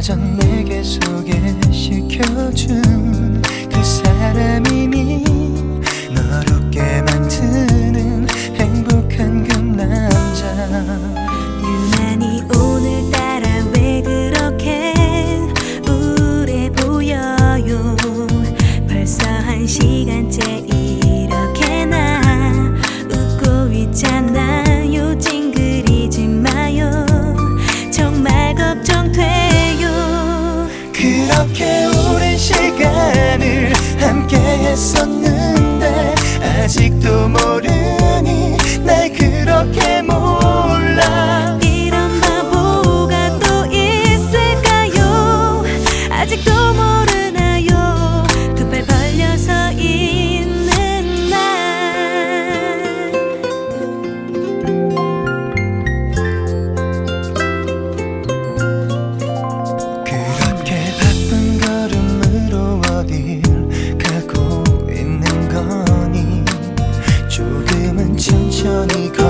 그마저 내게 소개시켜준 你看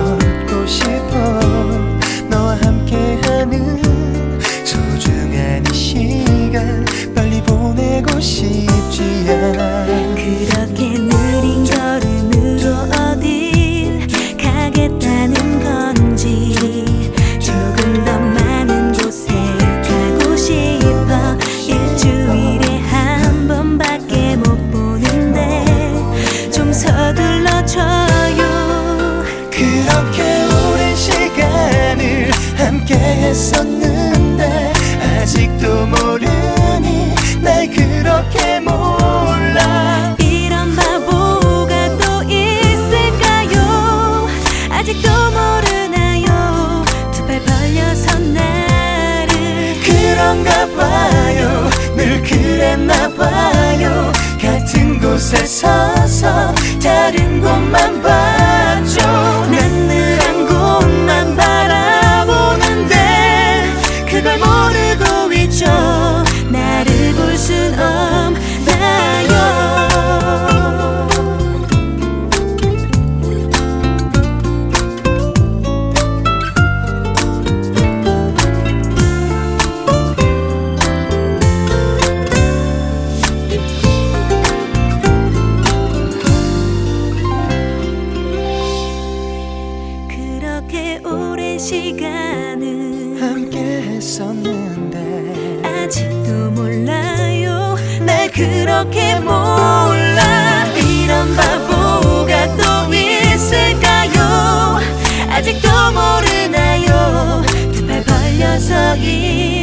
함께 했었는데 아직도 모르니 날 그렇게 몰라. 이런 바보가 또 있을까요? 아직도 모르나요? 두 발 벌려서 나를. 그런가 봐요. 늘 그랬나 봐요. 같은 곳에서 나는 함께 했었는데 아직도 몰라요. 날 그렇게 몰라. 이런 바보가 또 있을까요? 아직도 모르나요? 두 팔 벌려서 있